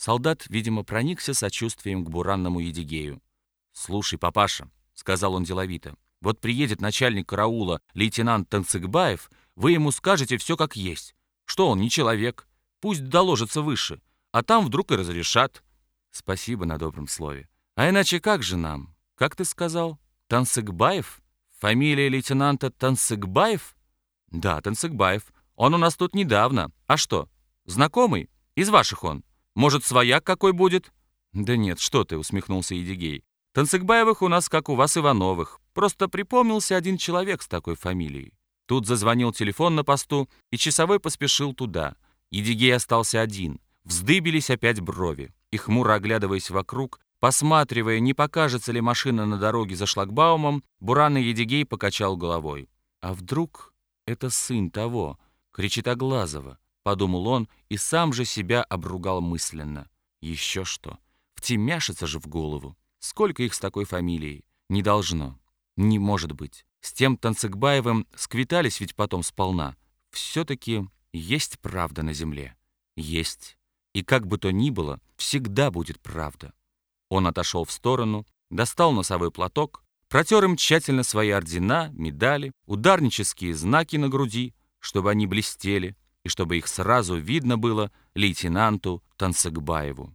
Солдат, видимо, проникся сочувствием к буранному Едигею. «Слушай, папаша», — сказал он деловито, «вот приедет начальник караула лейтенант Танцыгбаев, вы ему скажете все как есть, что он не человек, пусть доложится выше, а там вдруг и разрешат». «Спасибо на добром слове. А иначе как же нам? Как ты сказал? Танцыгбаев? Фамилия лейтенанта Танцыгбаев?» «Да, Танцыгбаев. Он у нас тут недавно. А что, знакомый? Из ваших он. Может, свояк какой будет?» «Да нет, что ты», — усмехнулся Едигей. «Танцыгбаевых у нас, как у вас, Ивановых. Просто припомнился один человек с такой фамилией». Тут зазвонил телефон на посту, и часовой поспешил туда. Едигей остался один. Вздыбились опять брови. И хмуро оглядываясь вокруг, посматривая, не покажется ли машина на дороге за шлагбаумом, буранный Едигей покачал головой. «А вдруг это сын того?» — кричит Оглазова. Подумал он и сам же себя обругал мысленно. Еще что? Втемяшится же в голову. Сколько их с такой фамилией? Не должно. Не может быть. С тем Танцыгбаевым сквитались ведь потом сполна. Все-таки есть правда на земле. Есть. И как бы то ни было, всегда будет правда. Он отошел в сторону, достал носовой платок, протер им тщательно свои ордена, медали, ударнические знаки на груди, чтобы они блестели, и чтобы их сразу видно было лейтенанту Танцыгбаеву.